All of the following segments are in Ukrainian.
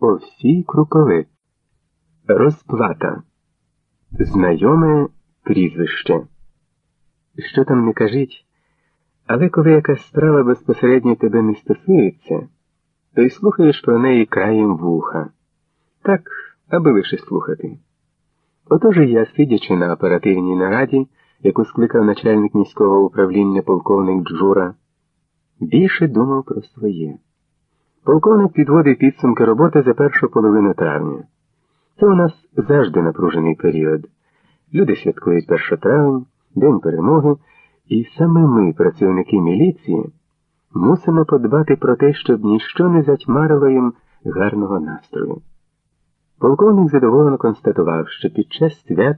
Овсій Круковець. Розплата. Знайоме прізвище. Що там не кажіть, але коли якась справа безпосередньо тебе не стосується, то й слухаєш про неї краєм вуха. Так, аби лише слухати. Отож я, сидячи на оперативній нараді, яку скликав начальник міського управління полковник Джура, більше думав про своє. Полковник підводив підсумки роботи за першу половину травня. Це у нас завжди напружений період. Люди святкують 1 травень, День перемоги, і саме ми, працівники міліції, мусимо подбати про те, щоб ніщо не затьмарило їм гарного настрою. Полковник задоволено констатував, що під час свят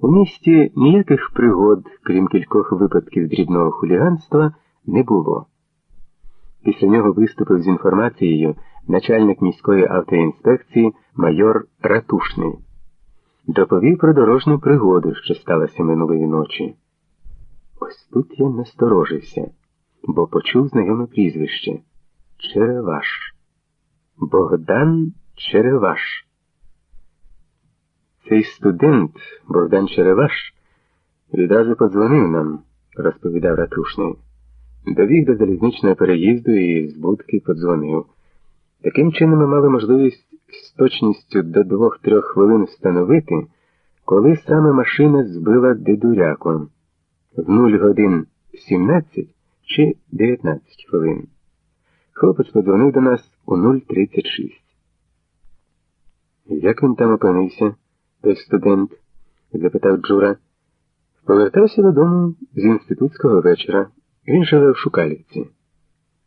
у місті ніяких пригод, крім кількох випадків дрібного хуліганства, не було. Після нього виступив з інформацією начальник міської автоінспекції майор Ратушний. Доповів про дорожню пригоду, що сталося минулої ночі. Ось тут я насторожився, бо почув знайоме прізвище Череваш. Богдан Череваш. Цей студент, Богдан Череваш, відразу подзвонив нам, розповідав Ратушний. Довіг до залізничного переїзду і з будки подзвонив. Таким чином ми мали можливість з точністю до двох-трьох хвилин встановити, коли саме машина збила дедуряку в 0 годин 17 чи 19 хвилин. Хлопець подзвонив до нас у 0.36. Як він там опинився, той студент? запитав Джура. Повертався додому з інститутського вечора. Він живе в Шукалівці.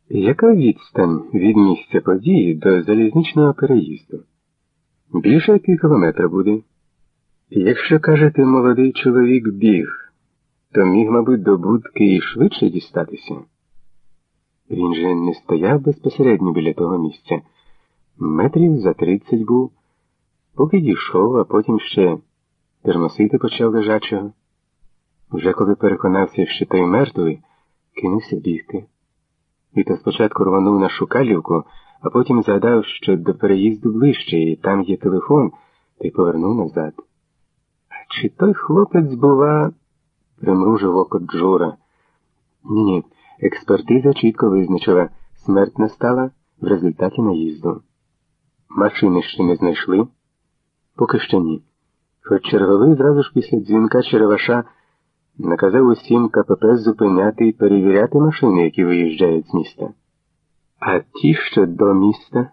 Яка відстань від місця події до залізничного переїзду? Більше кілометра буде. Якщо кажете, молодий чоловік біг, то міг, мабуть, до будки і швидше дістатися. Він же не стояв безпосередньо біля того місця. Метрів за тридцять був, поки дійшов, а потім ще термосити почав лежачого. Вже коли переконався, що той мертвий, кинувся бігти. І спочатку рванув на Шукалівку, а потім згадав, що до переїзду ближче, і там є телефон, та й повернув назад. А чи той хлопець, бува, примружив око Джура. Ні, ні, експертиза чітко визначила, смерть настала в результаті наїзду. Машини ще не знайшли? Поки що ні. Хоч черговий зразу ж після дзвінка Череваша наказав усім КПП зупиняти і перевіряти машини, які виїжджають з міста. А ті, що до міста.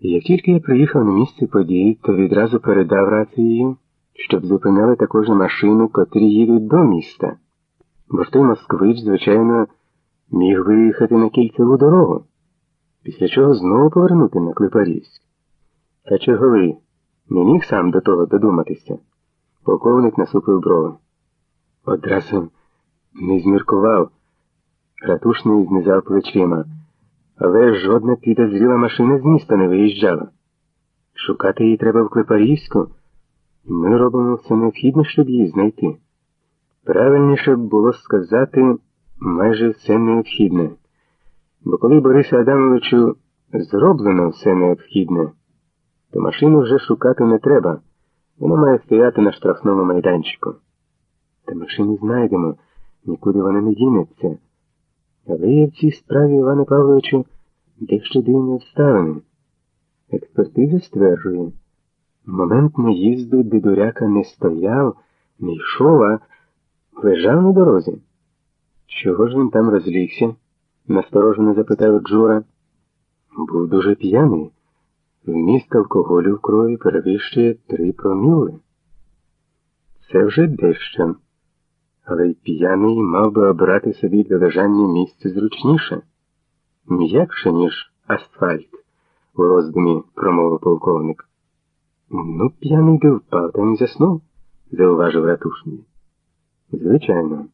Як тільки я приїхав на місце події, то відразу передав рацією, щоб зупиняли також машину, котрі їдуть до міста. Бо ж той москвич, звичайно, міг виїхати на кільцеву дорогу, після чого знову повернути на Клепарівськ. Та черговий не міг сам до того додуматися. Полковник насупив брови. Одразу не зміркував. Ратушний знизав плечима, але жодна підозріла машина з міста не виїжджала. Шукати її треба в Клепарівську, і ми робимо все необхідне, щоб її знайти. Правильніше було сказати майже все необхідне, бо коли Борису Адамовичу зроблено все необхідне, то машину вже шукати не треба, вона має стояти на штрафному майданчику. Та машину знайдемо, нікуди вона не дінеться. Але є в цій справі Івана Павловичу дещо дивні обставини. Експертиза стверджує, момент наїзду дедуряка не стояв, не йшов, а лежав на дорозі. Чого ж він там розлігся? насторожено запитав Джура. Був дуже п'яний. Вміст алкоголю в крові перевищує три проміли. Це вже дещо але й п'яний мав би обирати собі для лежання місце зручніше, м'якше, ніж асфальт, у роздумі промовив полковник. Ну, п'яний би впав там заснув, зауважив ратушний. Звичайно.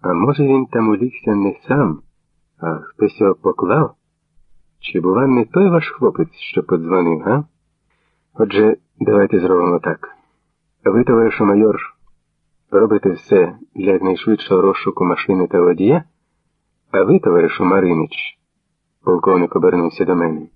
А може, він там улігся не сам, а хтось його поклав? Чи, бува, не той ваш хлопець, що подзвонив, га? Отже, давайте зробимо так. Ви, товаришу майор, робите все для найшвидшого розшуку машини та водія, а ви, товаришу Маринич, полковник обернувся до мене.